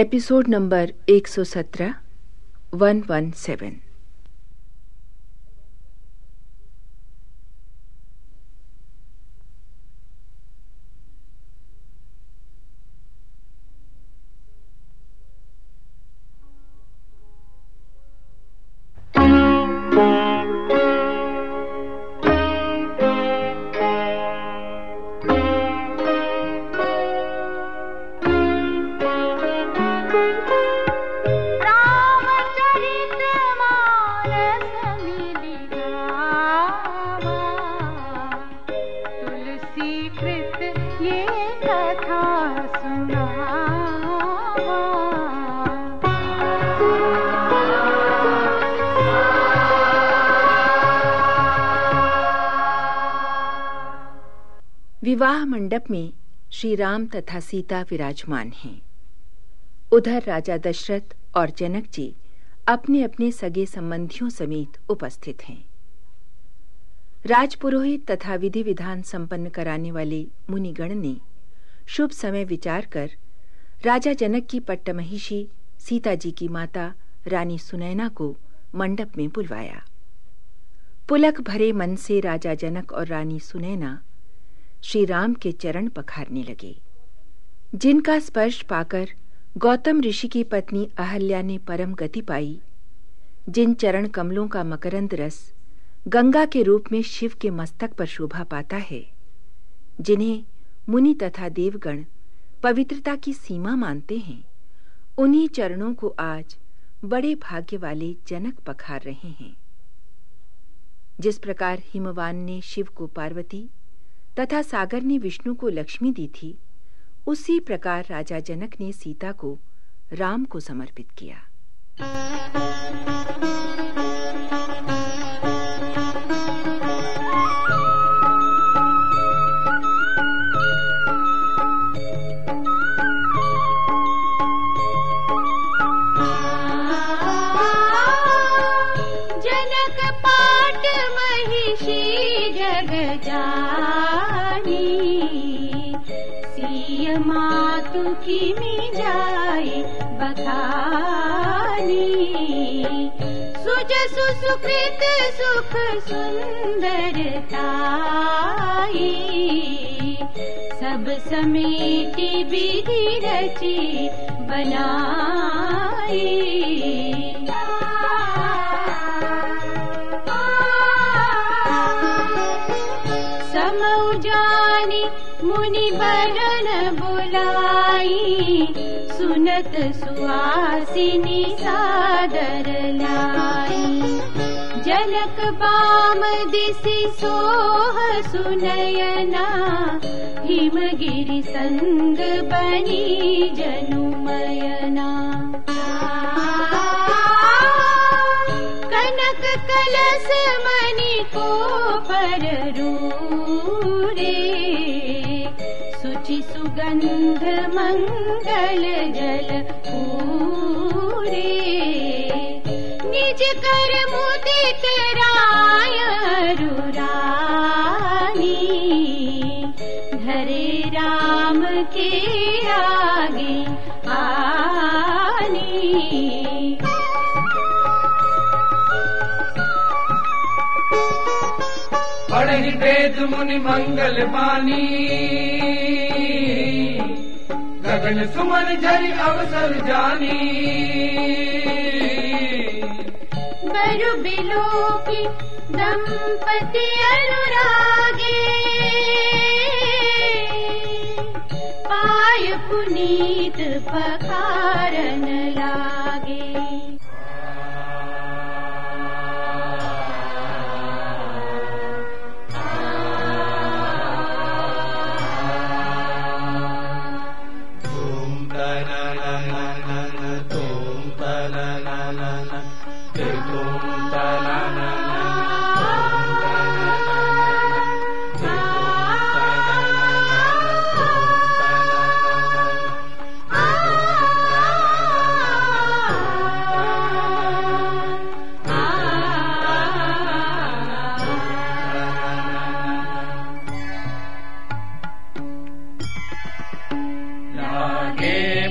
Episode number 117 117 विवाह मंडप में श्री राम तथा सीता विराजमान हैं। उधर राजा दशरथ और जनक जी अपने अपने सगे संबंधियों समेत उपस्थित हैं। राजपुरोहित तथा विधि विधान संपन्न कराने वाले मुनिगण ने शुभ समय विचार कर राजा जनक की पट्टमहिषी सीता जी की माता रानी सुनैना को मंडप में बुलवाया। पुलक भरे मन से राजा जनक और रानी सुनैना श्री राम के चरण पखारने लगे। जिनका स्पर्श पाकर गौतम ऋषि की पत्नी अहल्या ने परम गति पाई। जिन चरण कमलों का मकरंद रस गंगा के रूप में शिव के मस्तक पर शोभा पाता है, जिन्हें मुनि तथा देवगण पवित्रता की सीमा मानते हैं, उन्हीं चरणों को आज बड़े भाग्य वाले जनक पखार रहे हैं। जिस प्रकार हिमवान ने शिव को पार्वती तथा सागर ने विष्णु को लक्ष्मी दी थी। उसी प्रकार राजा जनक ने सीता को राम को समर्पित किया। सुज सुसुकृत सुख सुन्दरता सब समेटि विधि रचि बनाई। समौ जानी मुनि बरन बुलाई सुनत सुहासिनी सादर लाई। जनक बाम दिसि सोह सुनयना हिमगिरि संग बनी जनुमयना मंगल जल पूरे। निज कर मुदित राय रुरानी धरे राम के आगे आनी। पढ़ी वेद मुनि मंगल बानी गगन सुमन झरि अवसर जानी। बरु बिलोकी दंपति अनुरागे। पाय पुनीत पखारन लागे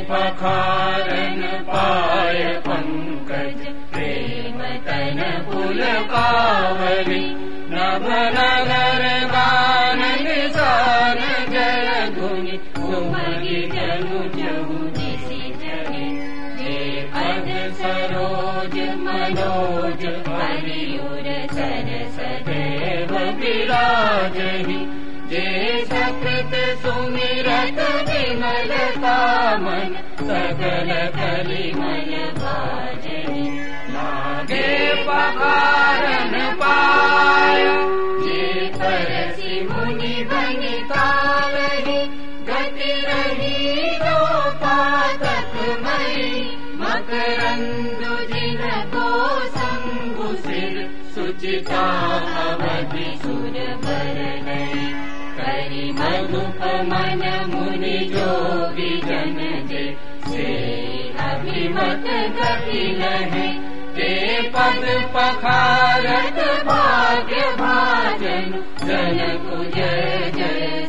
पखारन पाय कावरी नभ नगर जगे जे पद सरोज मनोज हरिउर सरस देव विराजहि जे सकृत सुमिरत विमलता मन सकल भाजहि लागे पखारन सुचिता अवधि सुर बरनई करि मधुप मन जो विजन जे से अभिमत गति लहे ते पद पखारत भाग्य भाजन जनकु जय जय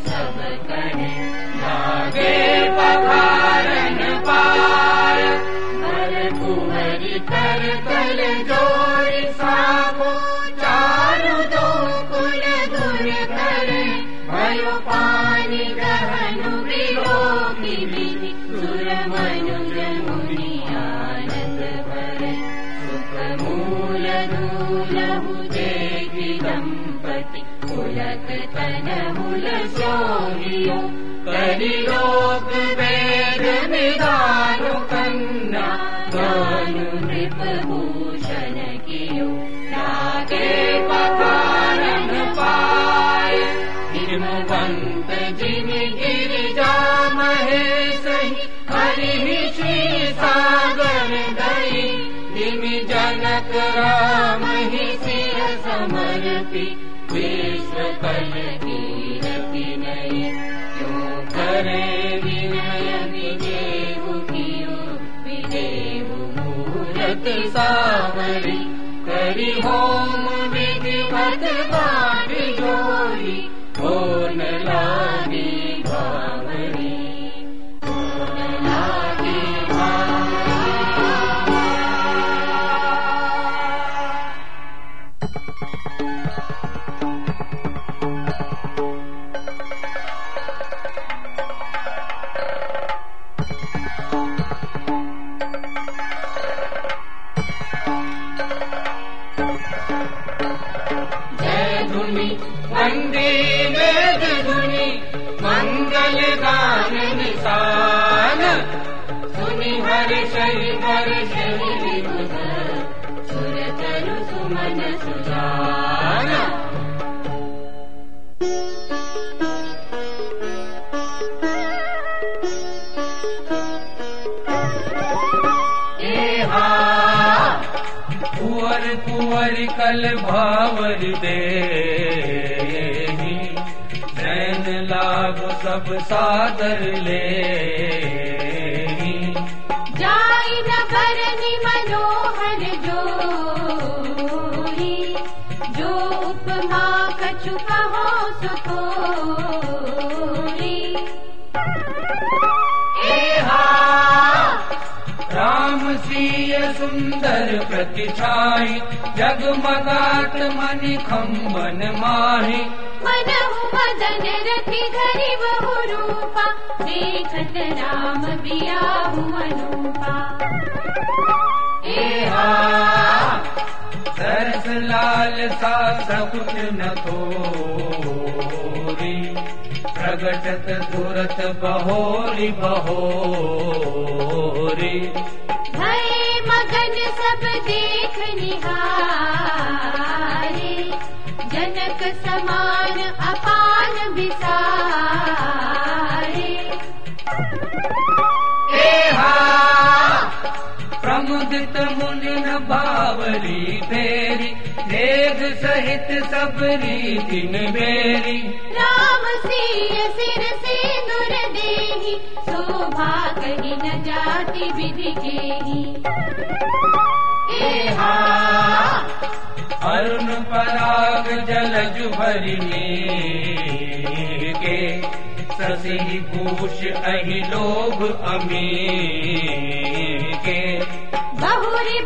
लागे दंपति पुलक तनहुल सोहियो करि लोक वेद निदानु कन्या गानु नृप भूषण कियो लागे पखारन पाय हिमवंत जिन करि होम वन्दे वेद धुनि मङ्गल गान निशान सुनि हर्षहि हर्षहि विबुध। सुर तरु सुमन सुजान कुंवर कुंवर कल भावर दे नैन लाभ सब सादर ले सुंदर प्रतिछाई जगमगात मनि खम्बन माही। मनहु मदन रति धरि बहु रूपा देखत राम बियाहु अनुपा एहा सरस लाल सा सकुच न थोरी प्रगटत तुरत बहोरी बहोरी प्रमुदित मुनि न बावरी फेरी देख सहित सब रीतिन बेरी। राम सिय सिर से दुर देही शोभा कही न जाति विधि केही। अरुण पराग जलज के शशि पूष अहि लोग अमी के। बहुरी